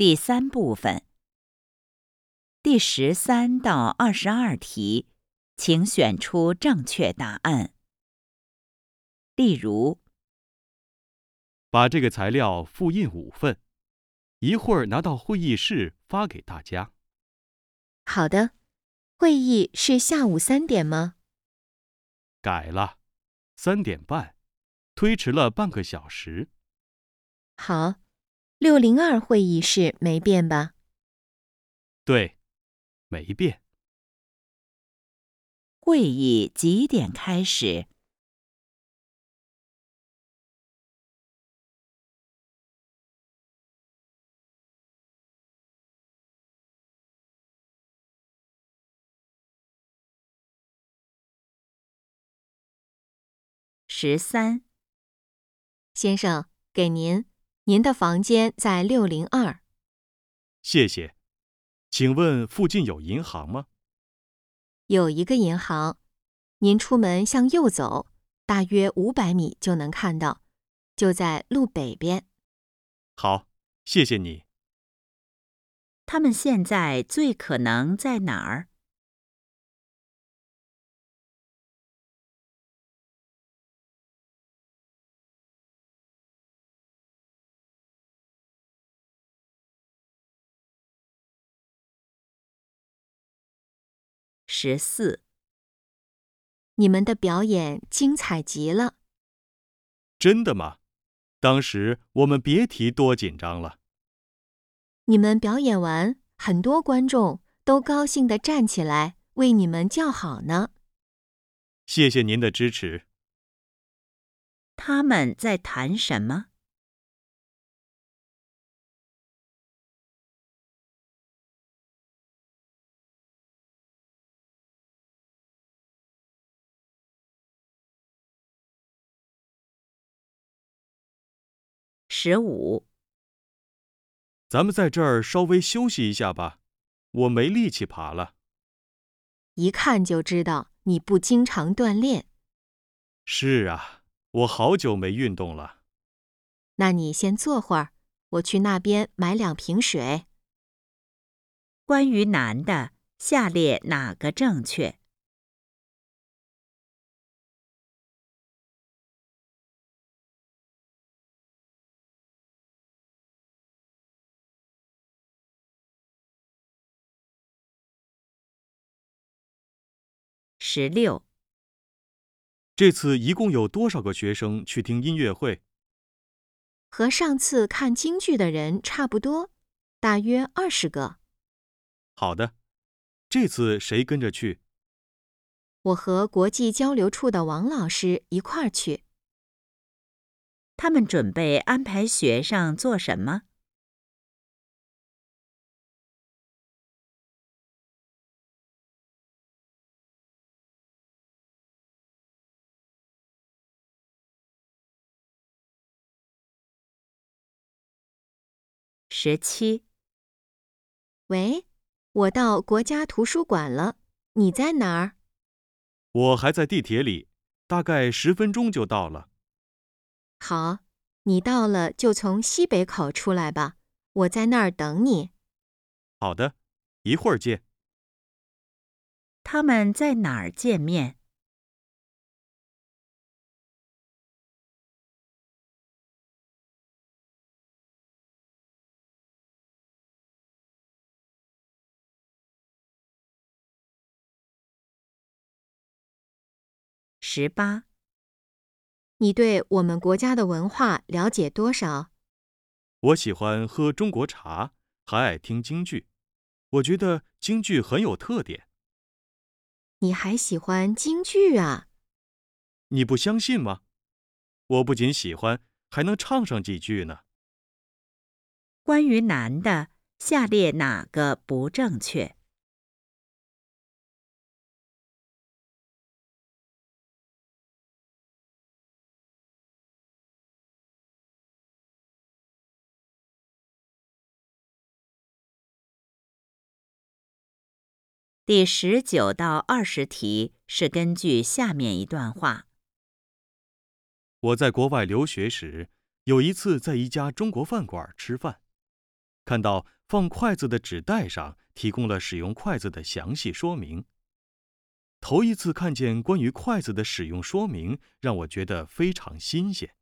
第三部分，第十三到二十二题，请选出正确答案。例如，把这个材料复印五份，一会儿拿到会议室发给大家。好的，会议是下午三点吗？改了，三点半，推迟了半个小时。好，六零二会议室没变吧？对，没变。会议几点开始？十三，先生，给您，您的房间在六零二。谢谢。请问附近有银行吗？有一个银行，您出门向右走，大约五百米就能看到，就在路北边。好，谢谢你。他们现在最可能在哪儿？十四，你们的表演精彩极了。真的吗？当时我们别提多紧张了。你们表演完，很多观众都高兴地站起来为你们叫好呢。谢谢您的支持。他们在谈什么？十五，咱们在这儿稍微休息一下吧，我没力气爬了。一看就知道你不经常锻炼。是啊，我好久没运动了。那你先坐会儿，我去那边买两瓶水。关于男的，下列哪个正确？十六，这次一共有多少个学生去听音乐会？和上次看京剧的人差不多，大约二十个。好的，这次谁跟着去？我和国际交流处的王老师一块儿去。他们准备安排学生做什么？十七，喂，我到国家图书馆了，你在哪儿？我还在地铁里，大概十分钟就到了。好，你到了就从西北口出来吧，我在那儿等你。好的，一会儿见。他们在哪儿见面？十八，你对我们国家的文化了解多少？我喜欢喝中国茶，还爱听京剧。我觉得京剧很有特点。你还喜欢京剧啊？你不相信吗？我不仅喜欢，还能唱上几句呢。关于男的，下列哪个不正确？第十九到二十题是根据下面一段话：我在国外留学时，有一次在一家中国饭馆吃饭。看到放筷子的纸袋上提供了使用筷子的详细说明。头一次看见关于筷子的使用说明，让我觉得非常新鲜，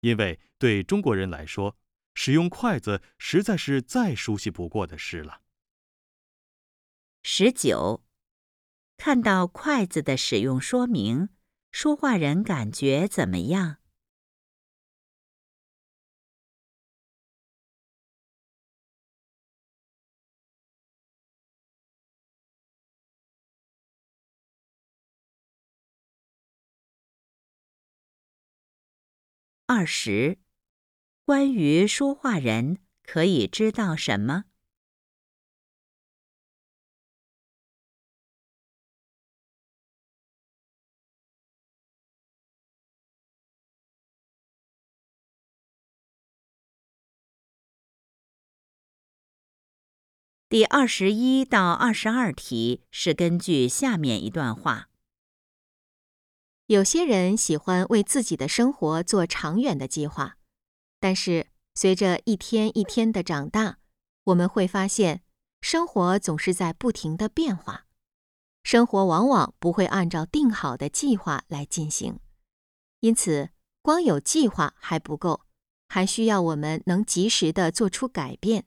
因为对中国人来说，使用筷子实在是再熟悉不过的事了。十九，看到筷子的使用说明，说话人感觉怎么样？二十，关于说话人可以知道什么？第二十一到二十二题是根据下面一段话。有些人喜欢为自己的生活做长远的计划，但是随着一天一天的长大，我们会发现生活总是在不停的变化，生活往往不会按照定好的计划来进行。因此，光有计划还不够，还需要我们能及时的做出改变。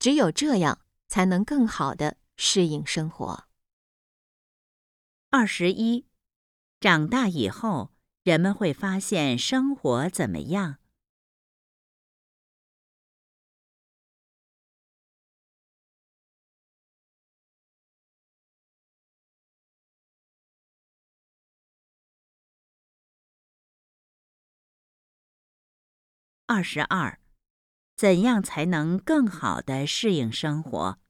只有这样，才能更好的适应生活。二十一。长大以后，人们会发现生活怎么样？二十二，怎样才能更好的适应生活？